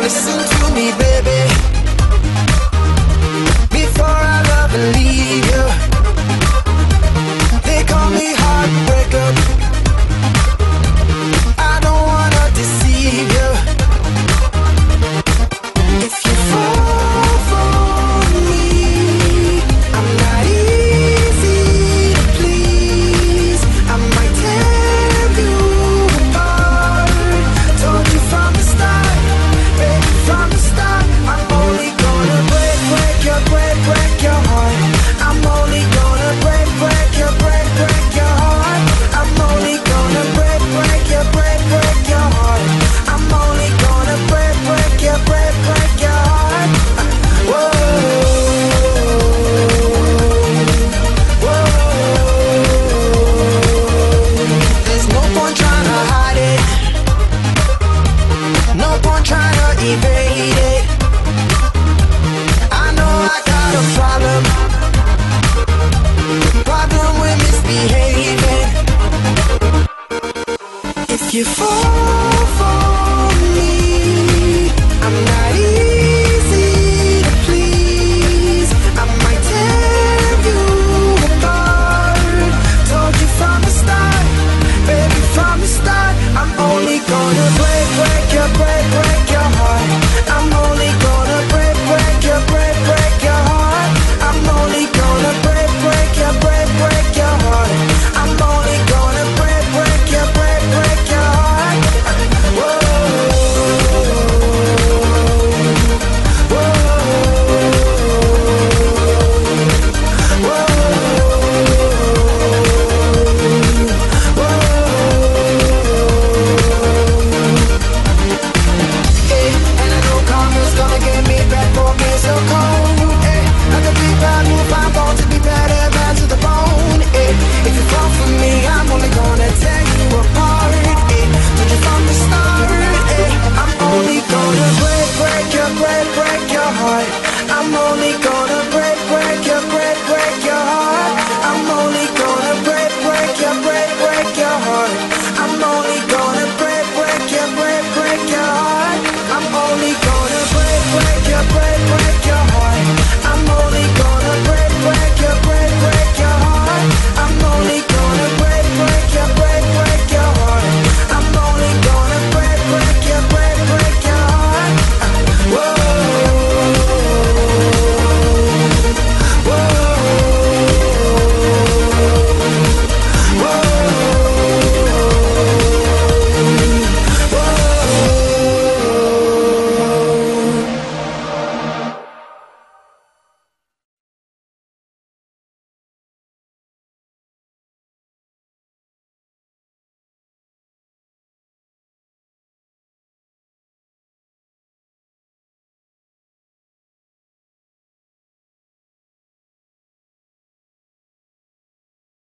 listen to me, baby. I know I got a problem. Problem with misbehaving. If you fall, fall. I'm only gonna